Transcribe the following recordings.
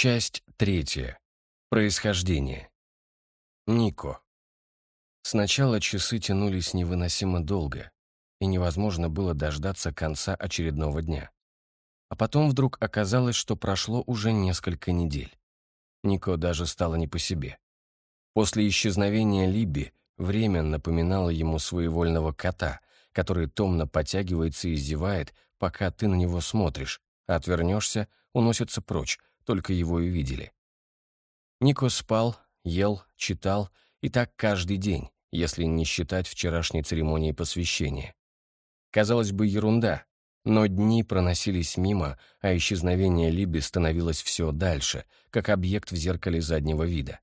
Часть третья. Происхождение. Нико. Сначала часы тянулись невыносимо долго, и невозможно было дождаться конца очередного дня. А потом вдруг оказалось, что прошло уже несколько недель. Нико даже стало не по себе. После исчезновения Либи время напоминало ему своевольного кота, который томно потягивается и зевает, пока ты на него смотришь, а отвернешься, уносится прочь, только его и видели. Нико спал, ел, читал, и так каждый день, если не считать вчерашней церемонии посвящения. Казалось бы, ерунда, но дни проносились мимо, а исчезновение Либи становилось все дальше, как объект в зеркале заднего вида.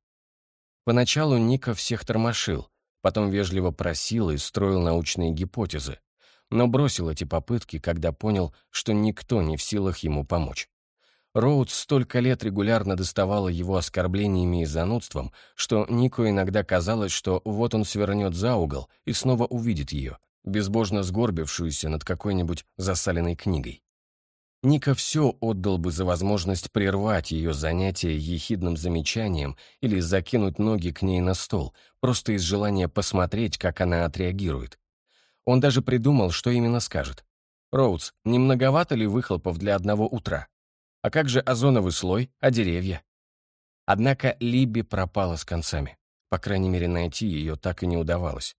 Поначалу Ника всех тормошил, потом вежливо просил и строил научные гипотезы, но бросил эти попытки, когда понял, что никто не в силах ему помочь. Роуд столько лет регулярно доставала его оскорблениями и занудством, что Нику иногда казалось, что вот он свернет за угол и снова увидит ее, безбожно сгорбившуюся над какой-нибудь засаленной книгой. Ника все отдал бы за возможность прервать ее занятие ехидным замечанием или закинуть ноги к ней на стол, просто из желания посмотреть, как она отреагирует. Он даже придумал, что именно скажет. «Роудс, не многовато ли выхлопов для одного утра? А как же озоновый слой, а деревья?» Однако Либи пропала с концами. По крайней мере, найти ее так и не удавалось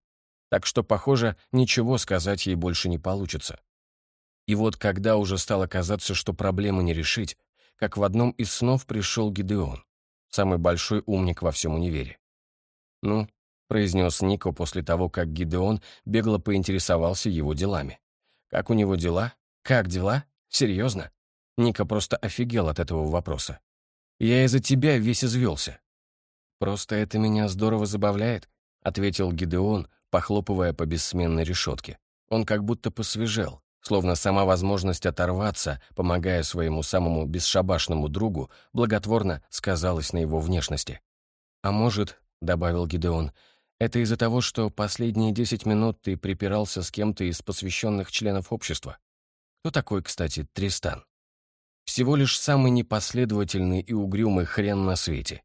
так что, похоже, ничего сказать ей больше не получится. И вот когда уже стало казаться, что проблемы не решить, как в одном из снов пришел Гидеон, самый большой умник во всем универе. «Ну», — произнес Нико после того, как Гидеон бегло поинтересовался его делами. «Как у него дела? Как дела? Серьезно?» Ника просто офигел от этого вопроса. «Я из-за тебя весь извелся». «Просто это меня здорово забавляет», — ответил Гидеон, похлопывая по бессменной решетке. Он как будто посвежел, словно сама возможность оторваться, помогая своему самому бесшабашному другу, благотворно сказалась на его внешности. «А может, — добавил Гидеон, — это из-за того, что последние десять минут ты припирался с кем-то из посвященных членов общества? Кто такой, кстати, Тристан? Всего лишь самый непоследовательный и угрюмый хрен на свете.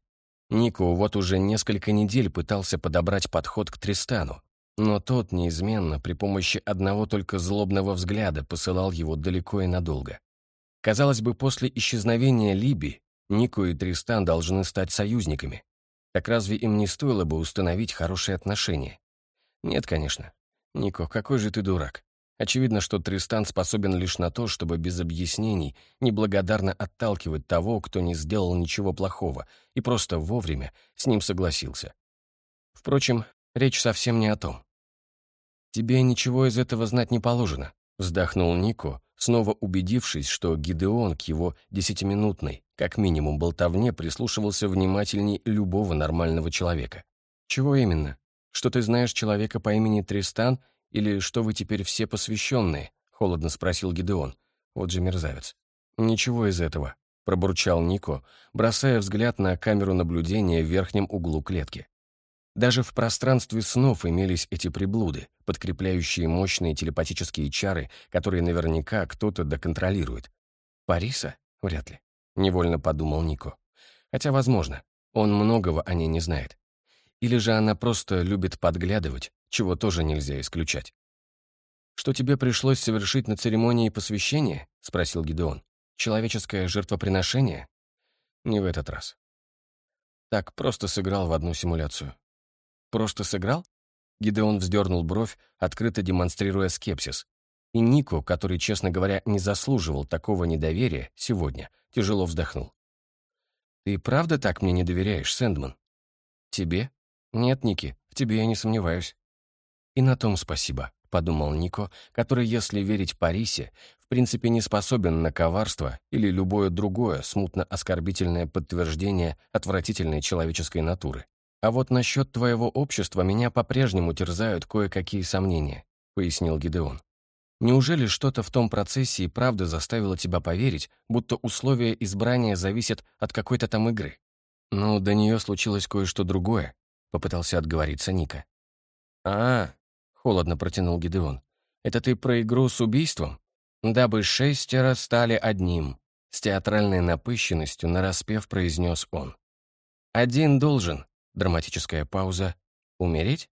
Нико вот уже несколько недель пытался подобрать подход к Тристану, но тот неизменно при помощи одного только злобного взгляда посылал его далеко и надолго. Казалось бы, после исчезновения Либи Нико и Тристан должны стать союзниками. Так разве им не стоило бы установить хорошие отношения? Нет, конечно. Нико, какой же ты дурак. Очевидно, что Тристан способен лишь на то, чтобы без объяснений неблагодарно отталкивать того, кто не сделал ничего плохого, и просто вовремя с ним согласился. Впрочем, Речь совсем не о том. «Тебе ничего из этого знать не положено», — вздохнул Нико, снова убедившись, что Гидеон к его десятиминутной, как минимум, болтовне прислушивался внимательней любого нормального человека. «Чего именно? Что ты знаешь человека по имени Тристан или что вы теперь все посвященные?» — холодно спросил Гидеон. Вот же мерзавец. «Ничего из этого», — пробурчал Нико, бросая взгляд на камеру наблюдения в верхнем углу клетки. Даже в пространстве снов имелись эти приблуды, подкрепляющие мощные телепатические чары, которые наверняка кто-то доконтролирует. «Париса? Вряд ли», — невольно подумал Нико. Хотя, возможно, он многого о ней не знает. Или же она просто любит подглядывать, чего тоже нельзя исключать. «Что тебе пришлось совершить на церемонии посвящения?» — спросил Гидеон. «Человеческое жертвоприношение?» «Не в этот раз». Так просто сыграл в одну симуляцию. Просто сыграл?» Гидеон вздернул бровь, открыто демонстрируя скепсис. И Нико, который, честно говоря, не заслуживал такого недоверия, сегодня тяжело вздохнул. «Ты правда так мне не доверяешь, Сэндман?» «Тебе?» «Нет, Ники, в тебе я не сомневаюсь». «И на том спасибо», — подумал Нико, который, если верить Парисе, в принципе не способен на коварство или любое другое смутно-оскорбительное подтверждение отвратительной человеческой натуры. «А вот насчет твоего общества меня по-прежнему терзают кое-какие сомнения», — пояснил Гидеон. «Неужели что-то в том процессе и правда заставило тебя поверить, будто условия избрания зависят от какой-то там игры?» «Ну, до нее случилось кое-что другое», — попытался отговориться Ника. «А, -а — холодно протянул Гидеон, — это ты про игру с убийством? Дабы шестеро стали одним», — С театральной напыщенностью нараспев произнес он. «Один должен», — драматическая пауза, — «умереть?»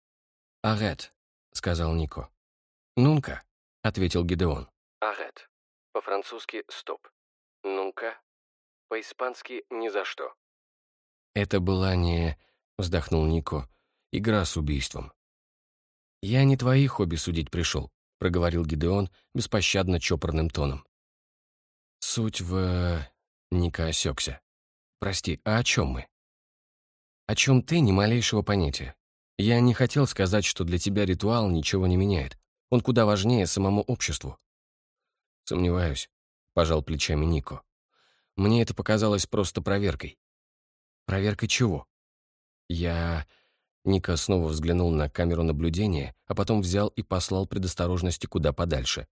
«Арет», — сказал Нико. «Нунка», — ответил Гидеон. «Арет». По-французски «стоп». «Нунка». По-испански «ни за что». «Это была не...» — вздохнул Нико. «Игра с убийством». «Я не твои хобби судить пришел», — проговорил Гидеон беспощадно чопорным тоном. «Суть в...» — Ника осекся. «Прости, а о чем мы?» «О чем ты, ни малейшего понятия. Я не хотел сказать, что для тебя ритуал ничего не меняет. Он куда важнее самому обществу». «Сомневаюсь», — пожал плечами Нико. «Мне это показалось просто проверкой». «Проверкой чего?» «Я...» Ника снова взглянул на камеру наблюдения, а потом взял и послал предосторожности куда подальше.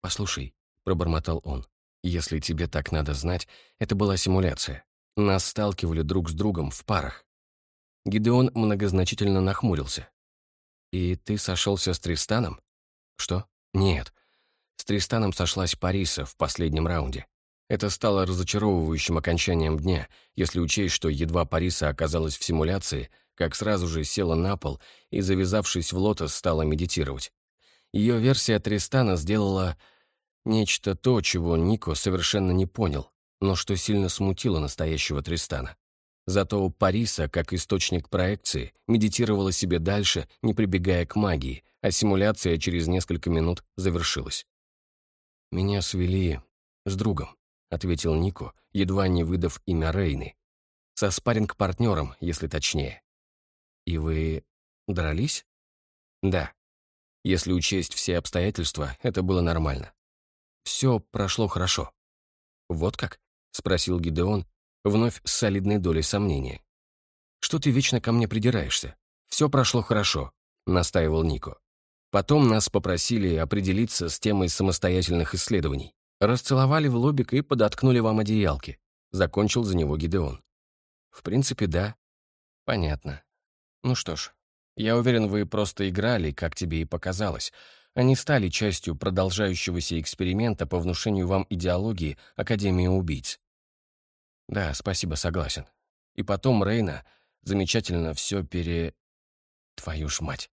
«Послушай», — пробормотал он, — «если тебе так надо знать, это была симуляция. Нас сталкивали друг с другом в парах». Гидеон многозначительно нахмурился. «И ты сошелся с Тристаном?» «Что? Нет. С Тристаном сошлась Париса в последнем раунде. Это стало разочаровывающим окончанием дня, если учесть, что едва Париса оказалась в симуляции, как сразу же села на пол и, завязавшись в лотос, стала медитировать. Ее версия Тристана сделала нечто то, чего Нико совершенно не понял, но что сильно смутило настоящего Тристана. Зато Париса, как источник проекции, медитировала себе дальше, не прибегая к магии, а симуляция через несколько минут завершилась. «Меня свели с другом», — ответил Нико, едва не выдав имя Рейны. «Со спарринг-партнером, если точнее». «И вы дрались?» «Да. Если учесть все обстоятельства, это было нормально. Все прошло хорошо». «Вот как?» — спросил Гидеон, вновь с солидной долей сомнения. «Что ты вечно ко мне придираешься? Все прошло хорошо», — настаивал Нико. Потом нас попросили определиться с темой самостоятельных исследований. Расцеловали в лобик и подоткнули вам одеялки. Закончил за него Гидеон. В принципе, да. Понятно. Ну что ж, я уверен, вы просто играли, как тебе и показалось, не стали частью продолжающегося эксперимента по внушению вам идеологии Академии убийц. Да, спасибо, согласен. И потом Рейна замечательно все пере... Твою ж мать.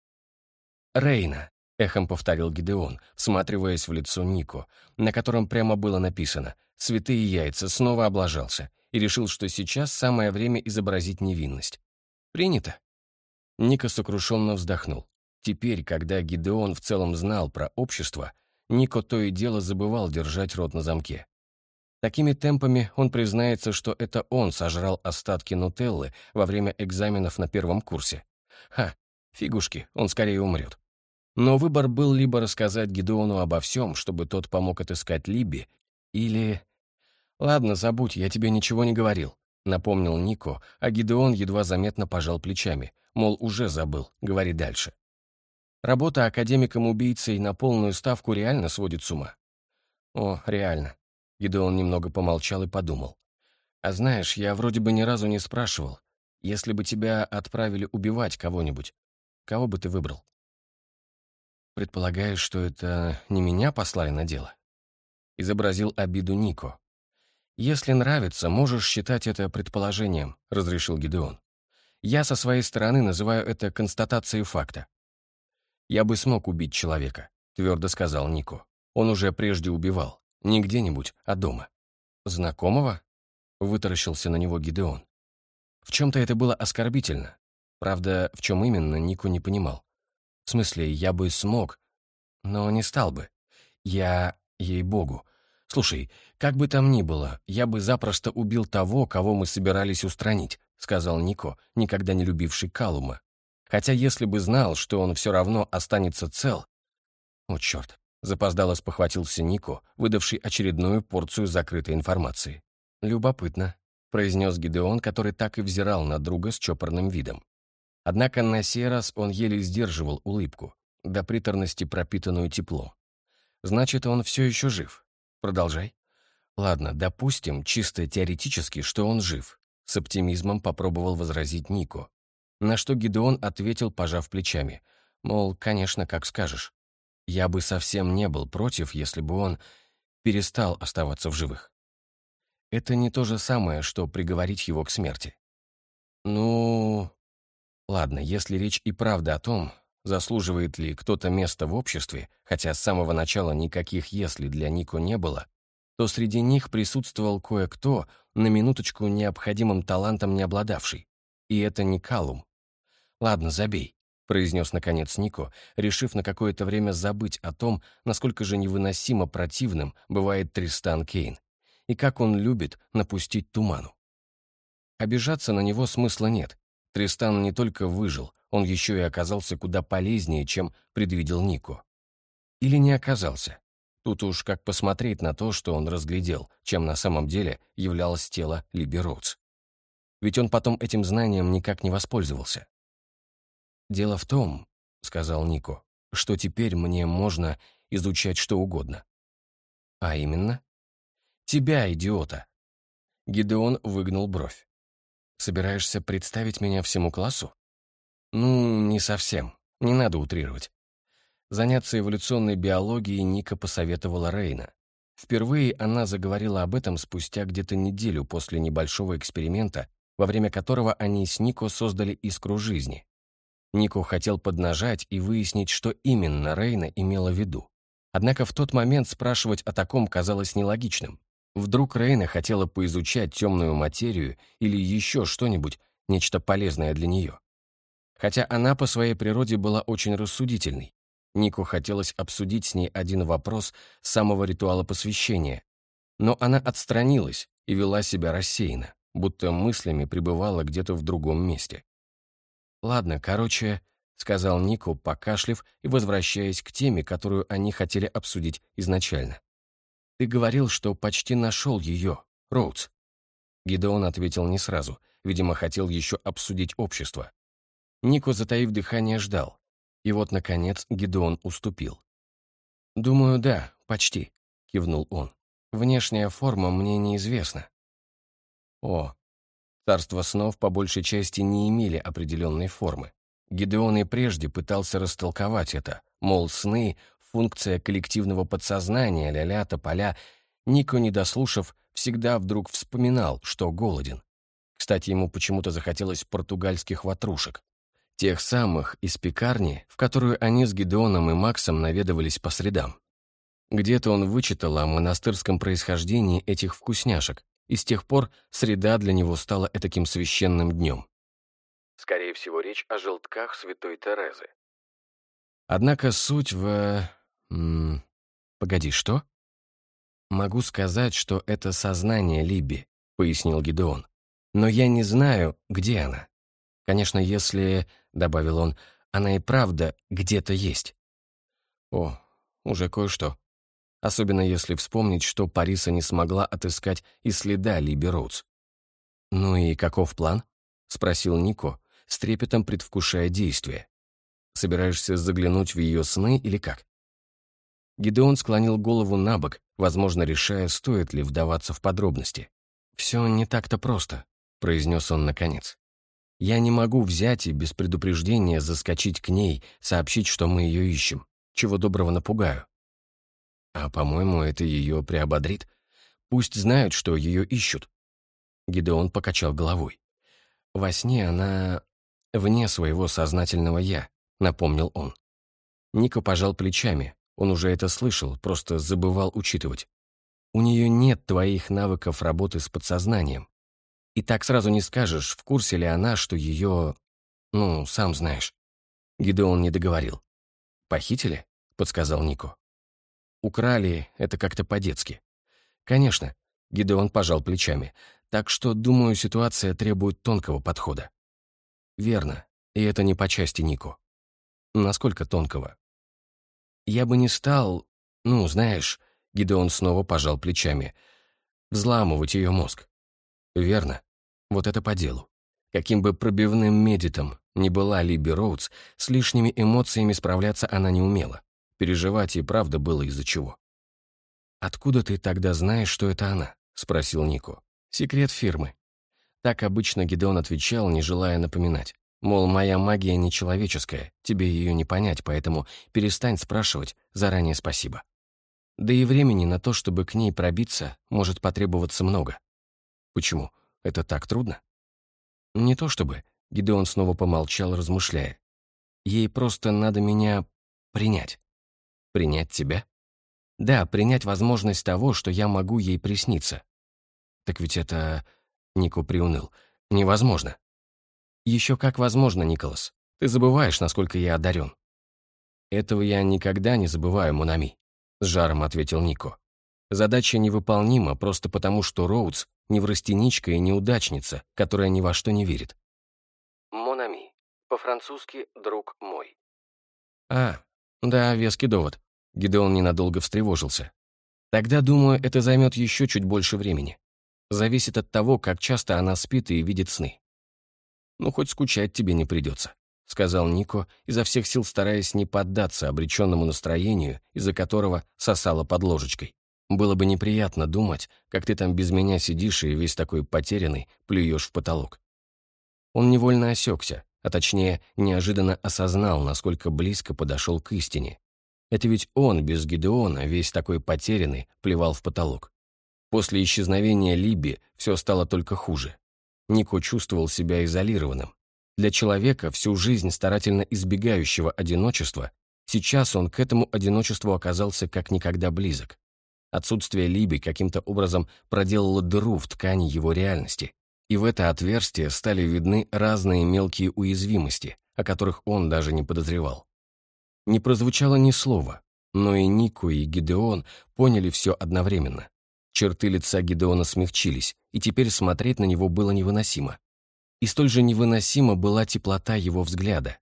Рейна, эхом повторил Гидеон, всматриваясь в лицо Нико, на котором прямо было написано «Святые яйца» снова облажался и решил, что сейчас самое время изобразить невинность. Принято. Ника сокрушенно вздохнул. Теперь, когда Гидеон в целом знал про общество, Нико то и дело забывал держать рот на замке. Такими темпами он признается, что это он сожрал остатки нутеллы во время экзаменов на первом курсе. Ха, фигушки, он скорее умрет. Но выбор был либо рассказать Гидеону обо всем, чтобы тот помог отыскать Либи, или... «Ладно, забудь, я тебе ничего не говорил», — напомнил Нико, а Гидеон едва заметно пожал плечами, мол, уже забыл, говори дальше. Работа академиком-убийцей на полную ставку реально сводит с ума. О, реально. Гидеон немного помолчал и подумал. «А знаешь, я вроде бы ни разу не спрашивал, если бы тебя отправили убивать кого-нибудь, кого бы ты выбрал?» «Предполагаешь, что это не меня послали на дело?» Изобразил обиду Нико. «Если нравится, можешь считать это предположением», — разрешил Гидеон. «Я со своей стороны называю это констатацией факта». «Я бы смог убить человека», — твердо сказал Нико. «Он уже прежде убивал. Не где-нибудь, а дома. Знакомого? Вытаращился на него Гидеон. В чем-то это было оскорбительно. Правда, в чем именно, Нику не понимал. В смысле, я бы смог, но не стал бы. Я, ей-богу. Слушай, как бы там ни было, я бы запросто убил того, кого мы собирались устранить, сказал Нико, никогда не любивший Калума. Хотя если бы знал, что он все равно останется цел... О, черт, Запоздало спохватился Нико, выдавший очередную порцию закрытой информации. «Любопытно», — произнес Гидеон, который так и взирал на друга с чопорным видом. Однако на сей раз он еле сдерживал улыбку, до приторности пропитанную тепло. «Значит, он все еще жив. Продолжай». «Ладно, допустим, чисто теоретически, что он жив», — с оптимизмом попробовал возразить Нико. На что Гидеон ответил, пожав плечами, мол, конечно, как скажешь. Я бы совсем не был против, если бы он перестал оставаться в живых. это не то же самое, что приговорить его к смерти. Ну... Ладно, если речь и правда о том, заслуживает ли кто-то место в обществе, хотя с самого начала никаких «если» для Нико не было, то среди них присутствовал кое-кто, на минуточку необходимым талантом не обладавший. И это не Калум. Ладно, забей. — произнес наконец Нико, решив на какое-то время забыть о том, насколько же невыносимо противным бывает Тристан Кейн, и как он любит напустить туману. Обижаться на него смысла нет. Тристан не только выжил, он еще и оказался куда полезнее, чем предвидел Нико. Или не оказался. Тут уж как посмотреть на то, что он разглядел, чем на самом деле являлось тело Либи. Ведь он потом этим знанием никак не воспользовался. «Дело в том», — сказал Нико, «что теперь мне можно изучать что угодно». «А именно?» «Тебя, идиота!» Гидеон выгнул бровь. «Собираешься представить меня всему классу?» «Ну, не совсем. Не надо утрировать». Заняться эволюционной биологией Ника посоветовала Рейна. Впервые она заговорила об этом спустя где-то неделю после небольшого эксперимента, во время которого они с Нико создали искру жизни. Нико хотел поднажать и выяснить, что именно Рейна имела в виду. Однако в тот момент спрашивать о таком казалось нелогичным. Вдруг Рейна хотела поизучать темную материю или еще что-нибудь, нечто полезное для нее. Хотя она по своей природе была очень рассудительной. Нику хотелось обсудить с ней один вопрос самого ритуала посвящения. Но она отстранилась и вела себя рассеянно, будто мыслями пребывала где-то в другом месте. «Ладно, короче», — сказал Нико, покашлив и возвращаясь к теме, которую они хотели обсудить изначально. «Ты говорил, что почти нашел ее, Роудс». Гидеон ответил не сразу, видимо, хотел еще обсудить общество. Нико, затаив дыхание, ждал. И вот, наконец, Гидеон уступил. «Думаю, да, почти», — кивнул он. «Внешняя форма мне неизвестна». «О, Царства снов по большей части не имели определенной формы. Гидеон и прежде пытался растолковать это, мол, сны — функция коллективного подсознания, ля-ля, тополя. Нико, не дослушав, всегда вдруг вспоминал, что голоден. Кстати, ему почему-то захотелось португальских ватрушек. Тех самых из пекарни, в которую они с Гидеоном и Максом наведывались по средам. Где-то он вычитал о монастырском происхождении этих вкусняшек, и с тех пор среда для него стала этаким священным днем. Скорее всего, речь о желтках святой Терезы. Однако суть в... М -м, погоди, что? «Могу сказать, что это сознание Либи», — пояснил Гидеон. «Но я не знаю, где она. Конечно, если, — добавил он, — она и правда где-то есть». «О, уже кое-что», особенно если вспомнить, что Париса не смогла отыскать и следа Либи Роудс. «Ну и каков план?» — спросил Нико, с трепетом предвкушая действие. «Собираешься заглянуть в ее сны или как?» Гидеон склонил голову на бок, возможно, решая, стоит ли вдаваться в подробности. «Все не так-то просто», — произнес он наконец. «Я не могу взять и без предупреждения заскочить к ней, сообщить, что мы ее ищем. Чего доброго напугаю. А, по-моему, это ее приободрит. Пусть знают, что ее ищут. Гидеон покачал головой. Во сне она вне своего сознательного «я», напомнил он. Ника пожал плечами. Он уже это слышал, просто забывал учитывать. У нее нет твоих навыков работы с подсознанием. И так сразу не скажешь, в курсе ли она, что ее... Ну, сам знаешь. Гидеон не договорил. «Похитили?» — подсказал Нико. Украли — это как-то по-детски. Конечно, Гидеон пожал плечами. Так что, думаю, ситуация требует тонкого подхода. Верно, и это не по части Нико. Насколько тонкого? Я бы не стал, ну, знаешь, Гидеон снова пожал плечами, взламывать ее мозг. Верно, вот это по делу. Каким бы пробивным медитом ни была Либи Роудс, с лишними эмоциями справляться она не умела. Переживать и правда было из-за чего. «Откуда ты тогда знаешь, что это она?» — спросил Нико. «Секрет фирмы». Так обычно Гидеон отвечал, не желая напоминать. Мол, моя магия нечеловеческая, тебе ее не понять, поэтому перестань спрашивать, заранее спасибо. Да и времени на то, чтобы к ней пробиться, может потребоваться много. Почему? Это так трудно? Не то чтобы. Гидеон снова помолчал, размышляя. Ей просто надо меня принять. Принять тебя? Да, принять возможность того, что я могу ей присниться. Так ведь это... Нико приуныл. Невозможно. Еще как возможно, Николас. Ты забываешь, насколько я одарен. Этого я никогда не забываю, Монами. С жаром ответил Нико. Задача невыполнима просто потому, что Роудс неврастеничка и неудачница, которая ни во что не верит. Монами. По-французски «друг мой». А, да, веский довод. Гидеон ненадолго встревожился. Тогда, думаю, это займет еще чуть больше времени. Зависит от того, как часто она спит и видит сны. Ну, хоть скучать тебе не придется, сказал Нико, изо всех сил стараясь не поддаться обреченному настроению, из-за которого сосала под ложечкой. Было бы неприятно думать, как ты там без меня сидишь и весь такой потерянный плюешь в потолок. Он невольно осекся, а точнее, неожиданно осознал, насколько близко подошел к истине. Это ведь он, без Гидеона, весь такой потерянный, плевал в потолок. После исчезновения Либи все стало только хуже. Нико чувствовал себя изолированным. Для человека, всю жизнь старательно избегающего одиночества, сейчас он к этому одиночеству оказался как никогда близок. Отсутствие Либи каким-то образом проделало дыру в ткани его реальности, и в это отверстие стали видны разные мелкие уязвимости, о которых он даже не подозревал. Не прозвучало ни слова, но и Нику, и Гидеон поняли все одновременно. Черты лица Гидеона смягчились, и теперь смотреть на него было невыносимо. И столь же невыносима была теплота его взгляда.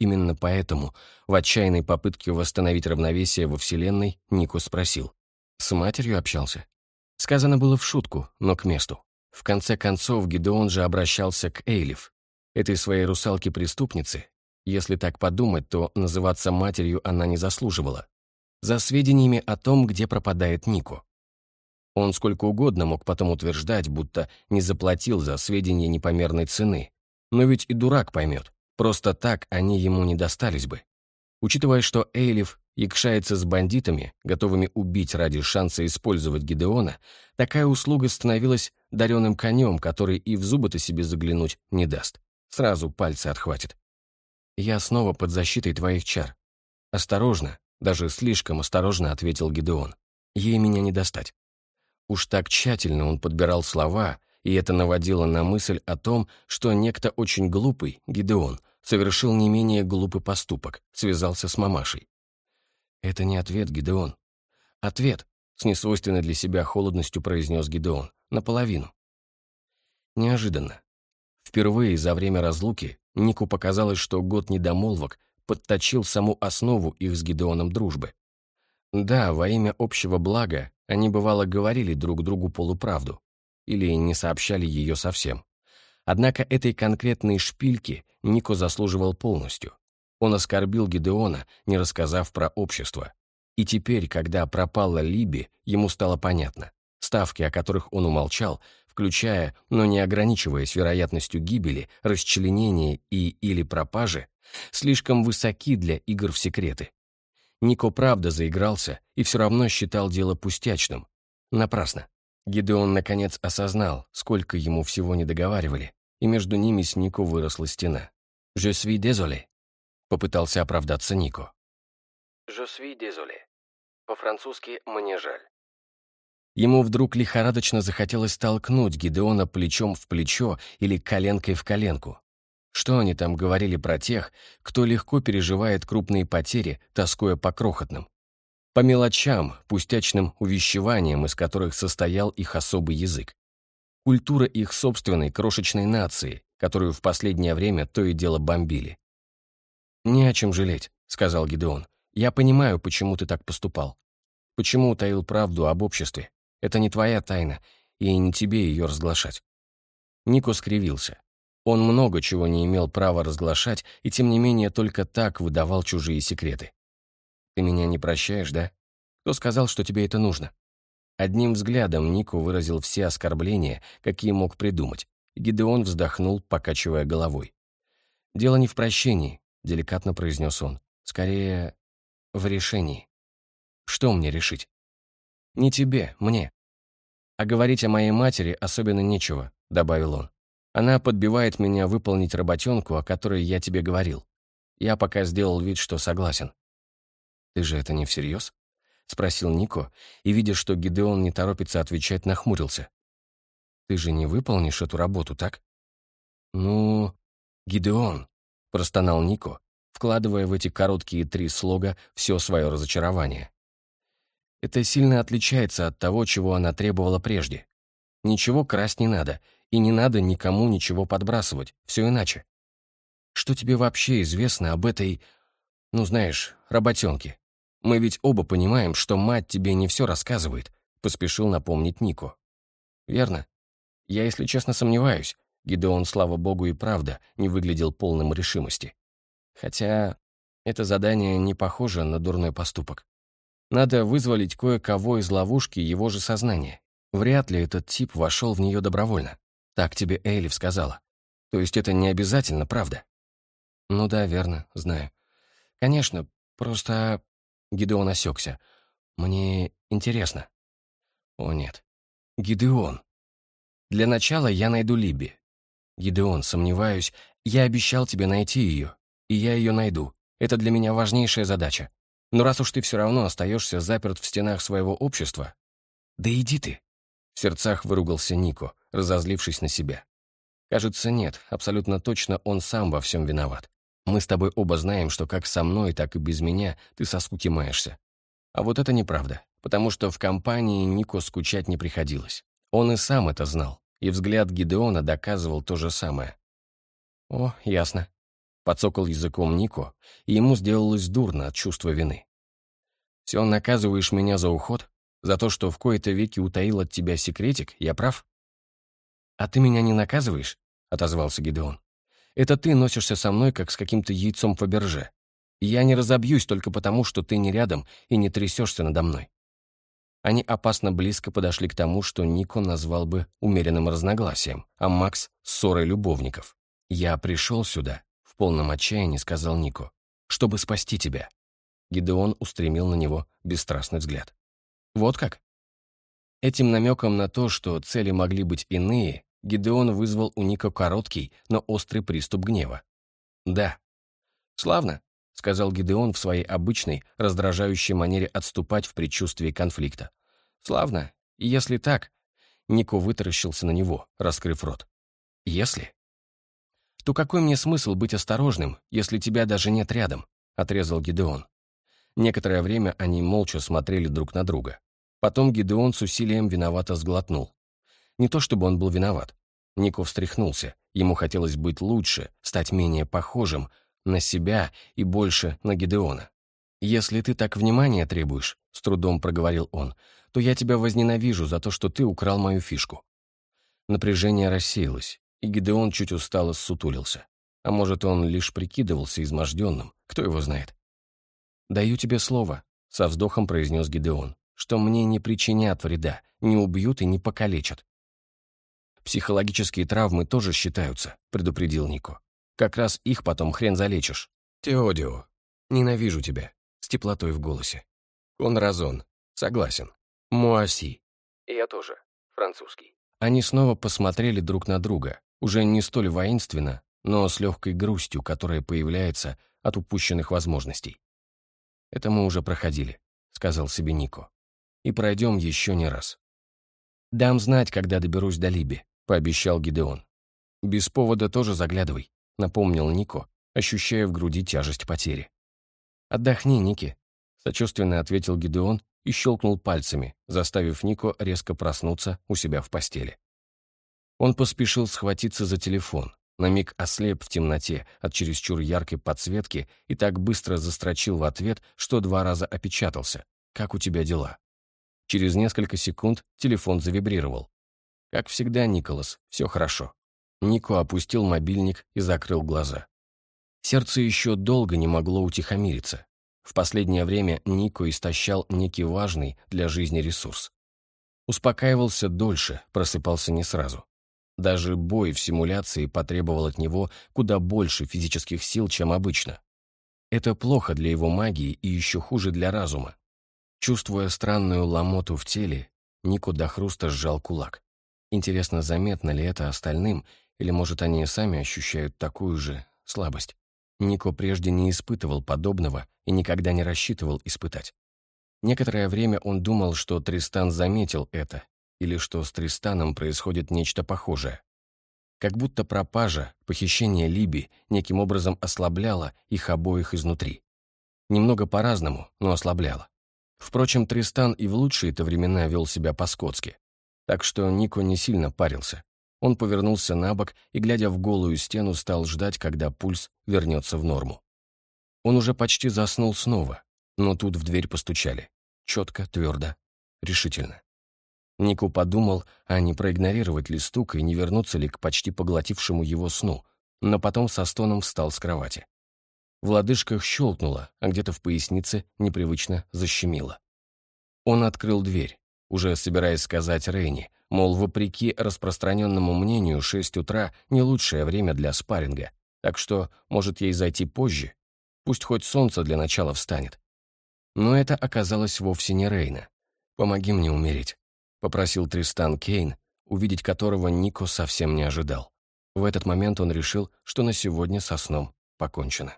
Именно поэтому, в отчаянной попытке восстановить равновесие во Вселенной, Нику спросил. С матерью общался. Сказано было в шутку, но к месту. В конце концов, Гидеон же обращался к Эйлиф, этой своей русалке-преступнице. Если так подумать, то называться матерью она не заслуживала. За сведениями о том, где пропадает Нико. Он сколько угодно мог потом утверждать, будто не заплатил за сведения непомерной цены. Но ведь и дурак поймет. Просто так они ему не достались бы. Учитывая, что Эйлиф якшается с бандитами, готовыми убить ради шанса использовать Гидеона, такая услуга становилась дареным конем, который и в зубы-то себе заглянуть не даст. Сразу пальцы отхватит. «Я снова под защитой твоих чар». «Осторожно, даже слишком осторожно», — ответил Гидеон. «Ей меня не достать». Уж так тщательно он подбирал слова, и это наводило на мысль о том, что некто очень глупый, Гидеон, совершил не менее глупый поступок, связался с мамашей. «Это не ответ, Гидеон». «Ответ», — с несвойственной для себя холодностью произнес Гидеон, наполовину. Неожиданно. Впервые за время разлуки Нику показалось, что год недомолвок подточил саму основу их с Гидеоном дружбы. Да, во имя общего блага они бывало говорили друг другу полуправду или не сообщали ее совсем. Однако этой конкретной шпильки Нико заслуживал полностью. Он оскорбил Гидеона, не рассказав про общество. И теперь, когда пропала Либи, ему стало понятно. Ставки, о которых он умолчал, включая, но не ограничиваясь вероятностью гибели, расчленения и или пропажи, слишком высоки для игр в секреты. Нико правда заигрался и все равно считал дело пустячным. Напрасно. Гидеон наконец осознал, сколько ему всего не договаривали, и между ними с Нико выросла стена. «Je suis désolé», Попытался оправдаться Нико. «Je suis désolé». По-французски «мне жаль». Ему вдруг лихорадочно захотелось толкнуть Гидеона плечом в плечо или коленкой в коленку. Что они там говорили про тех, кто легко переживает крупные потери, тоскуя по крохотным? По мелочам, пустячным увещеваниям, из которых состоял их особый язык. Культура их собственной крошечной нации, которую в последнее время то и дело бомбили. «Не о чем жалеть», — сказал Гидеон. «Я понимаю, почему ты так поступал. Почему утаил правду об обществе. Это не твоя тайна, и не тебе ее разглашать». Нико скривился. Он много чего не имел права разглашать, и тем не менее только так выдавал чужие секреты. «Ты меня не прощаешь, да? Кто сказал, что тебе это нужно?» Одним взглядом Нико выразил все оскорбления, какие мог придумать. Гидеон вздохнул, покачивая головой. «Дело не в прощении. — деликатно произнес он. «Скорее, в решении. Что мне решить?» «Не тебе, мне». «А говорить о моей матери особенно нечего», — добавил он. «Она подбивает меня выполнить работенку, о которой я тебе говорил. Я пока сделал вид, что согласен». «Ты же это не всерьез?» — спросил Нико, и, видя, что Гидеон не торопится отвечать, нахмурился. «Ты же не выполнишь эту работу, так?» «Ну, Гидеон», — простонал Нико, вкладывая в эти короткие три слога все свое разочарование. Это сильно отличается от того, чего она требовала прежде. Ничего красть не надо, и не надо никому ничего подбрасывать, все иначе. Что тебе вообще известно об этой, ну знаешь, работенке? Мы ведь оба понимаем, что мать тебе не все рассказывает, поспешил напомнить Нико. Верно? Я, если честно, сомневаюсь. Гидеон, слава богу и правда, не выглядел полным решимости. Хотя это задание не похоже на дурной поступок. Надо вызволить кое-кого из ловушки его же сознания. Вряд ли этот тип вошел в нее добровольно. Так тебе Эйлиф сказала. То есть это не обязательно, правда? Ну да, верно, знаю. Конечно, просто... Гидеон осекся. Мне интересно. О нет. Гидеон. Для начала я найду Либи. Гидеон, сомневаюсь, я обещал тебе найти ее, и я ее найду. Это для меня важнейшая задача. Но раз уж ты все равно остаешься заперт в стенах своего общества... Да иди ты!» В сердцах выругался Нико, разозлившись на себя. «Кажется, нет, абсолютно точно он сам во всем виноват. Мы с тобой оба знаем, что как со мной, так и без меня ты со скуки маешься. А вот это неправда, потому что в компании Нико скучать не приходилось. Он и сам это знал, и взгляд Гидеона доказывал то же самое. «О, ясно», Подсокал языком Нико, и ему сделалось дурно от чувства вины. «Все наказываешь меня за уход? За то, что в кои-то веки утаил от тебя секретик? Я прав?» «А ты меня не наказываешь?» — отозвался Гидеон. «Это ты носишься со мной, как с каким-то яйцом Фаберже. Я не разобьюсь только потому, что ты не рядом и не трясешься надо мной». Они опасно близко подошли к тому, что Нико назвал бы умеренным разногласием, а Макс — ссорой любовников. «Я пришел сюда, в полном отчаянии сказал Нико. «Чтобы спасти тебя». Гидеон устремил на него бесстрастный взгляд. «Вот как?» Этим намеком на то, что цели могли быть иные, Гидеон вызвал у Ника короткий, но острый приступ гнева. «Да». «Славно», — сказал Гидеон в своей обычной, раздражающей манере отступать в предчувствии конфликта. «Славно. Если так...» Нико вытаращился на него, раскрыв рот. «Если?» то какой мне смысл быть осторожным, если тебя даже нет рядом?» — отрезал Гидеон. Некоторое время они молча смотрели друг на друга. Потом Гидеон с усилием виновато сглотнул. Не то чтобы он был виноват. Нико встряхнулся. Ему хотелось быть лучше, стать менее похожим на себя и больше на Гидеона. «Если ты так внимания требуешь», — с трудом проговорил он, «то я тебя возненавижу за то, что ты украл мою фишку». Напряжение рассеялось и Гидеон чуть устало ссутулился. А может, он лишь прикидывался изможденным, кто его знает. «Даю тебе слово», — со вздохом произнес Гидеон, «что мне не причинят вреда, не убьют и не покалечат». «Психологические травмы тоже считаются», — предупредил Нико. «Как раз их потом хрен залечишь». «Теодио, ненавижу тебя», — с теплотой в голосе. «Конразон, согласен. Муаси». «Я тоже, французский». Они снова посмотрели друг на друга, уже не столь воинственно, но с легкой грустью, которая появляется от упущенных возможностей. «Это мы уже проходили», — сказал себе Нико. «И пройдем еще не раз». «Дам знать, когда доберусь до Либи», — пообещал Гидеон. «Без повода тоже заглядывай», — напомнил Нико, ощущая в груди тяжесть потери. «Отдохни, Ники», — сочувственно ответил Гидеон и щелкнул пальцами, заставив Нико резко проснуться у себя в постели. Он поспешил схватиться за телефон, на миг ослеп в темноте от чересчур яркой подсветки и так быстро застрочил в ответ, что два раза опечатался. «Как у тебя дела?» Через несколько секунд телефон завибрировал. Как всегда, Николас, все хорошо. Нико опустил мобильник и закрыл глаза. Сердце еще долго не могло утихомириться. В последнее время Нико истощал некий важный для жизни ресурс. Успокаивался дольше, просыпался не сразу. Даже бой в симуляции потребовал от него куда больше физических сил, чем обычно. Это плохо для его магии и еще хуже для разума. Чувствуя странную ломоту в теле, Нико до хруста сжал кулак. Интересно, заметно ли это остальным, или, может, они и сами ощущают такую же слабость. Нико прежде не испытывал подобного и никогда не рассчитывал испытать. Некоторое время он думал, что Тристан заметил это, или что с Тристаном происходит нечто похожее. Как будто пропажа, похищение Либи неким образом ослабляло их обоих изнутри. Немного по-разному, но ослабляло. Впрочем, Тристан и в лучшие-то времена вел себя по-скотски. Так что Нико не сильно парился. Он повернулся на бок и, глядя в голую стену, стал ждать, когда пульс вернется в норму. Он уже почти заснул снова, но тут в дверь постучали. Четко, твердо, решительно. Нику подумал, а не проигнорировать ли стук и не вернуться ли к почти поглотившему его сну, но потом со стоном встал с кровати. В лодыжках щелкнуло, а где-то в пояснице непривычно защемило. Он открыл дверь, уже собираясь сказать Рейни, мол, вопреки распространенному мнению, 6 утра — не лучшее время для спарринга, так что, может, ей зайти позже? Пусть хоть солнце для начала встанет. Но это оказалось вовсе не Рейна. «Помоги мне умереть», — попросил Тристан Кейн, увидеть которого Нико совсем не ожидал. В этот момент он решил, что на сегодня со сном покончено.